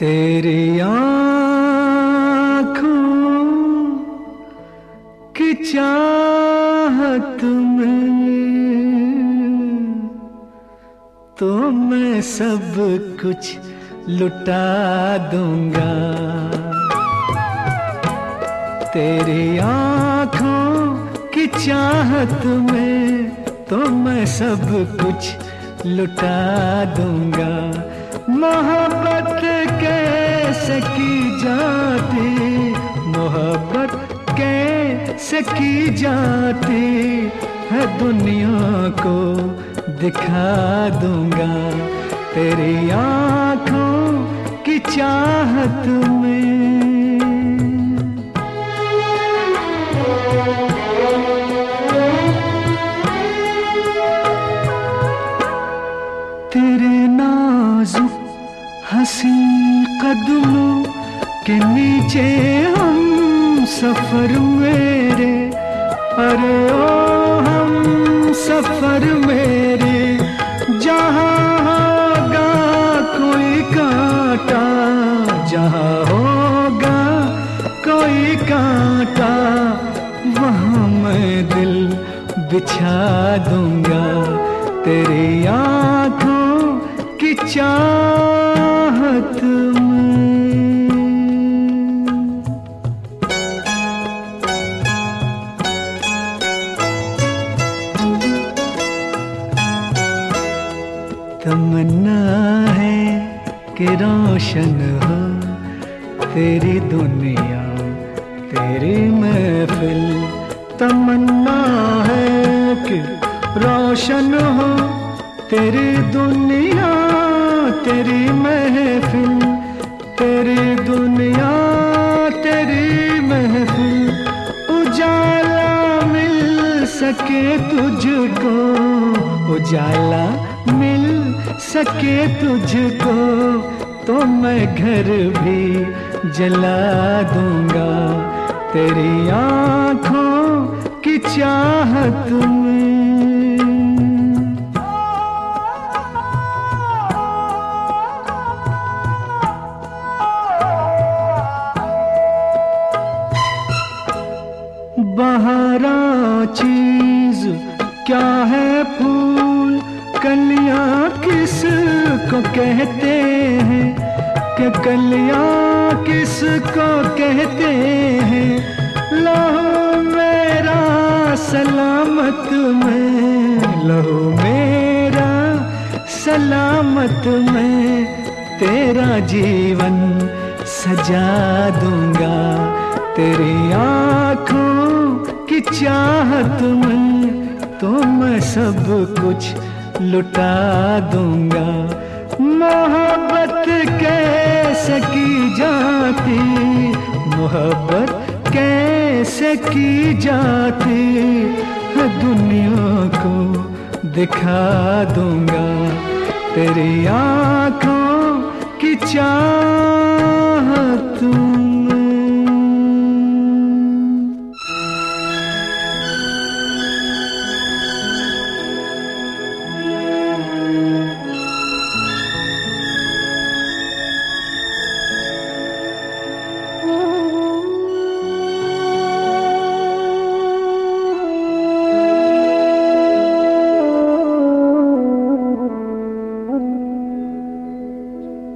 तेरी आँखों की चाहत में तो मैं सब कुछ लुटा दूँगा। तेरी आँखों की चाहत में तो मैं सब कुछ लुटा दूँगा। मोहब्बत कैसे की जाती? मोहब्बत कैसे की जाती? है दुनिया को दिखा दूँगा। तेरी आँखों की चाहत में। तेरे नाजुक हसी कदमों के नीचे हम सफ़र मेरे, अरे ओ हम सफ़र मेरे। जहाँ होगा कोई कांटा, जहाँ होगा कोई कांटा, वहाँ मैं दिल बिछा दूँगा। तेरी आँखों की चाहत तमन्ना है कि रोशन हो तेरी दुनिया, तेरी महफिल। तमन्ना है कि रोशन हो तेरी दुनिया, तेरी महफिल। तेरी दुनिया, तेरी महफिल। उजाला मिल सके तुझको। उजाला मिल सके तुझको तो मैं घर भी जला दूँगा। तेरी आँखों की चाहत में। बहारा चीज़ क्या है फूल कलियाँ किस को कहते हैं? कि कलियाँ किस को कहते हैं? लहो मेरा सलामत में, लहो मेरा सलामत में, तेरा जीवन सजा दूँगा। तेरी आँखों की चाहत में तो मैं सब कुछ लुटा दूँगा। मोहब्बत कैसे की जाती? मोहब्बत कैसे की जाती? दुनिया को दिखा दूँगा। तेरी आँखों की चाहत में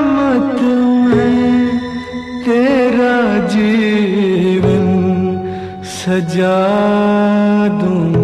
मत मैं तेरा जीवन सजा दूँ।